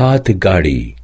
હાથગાડી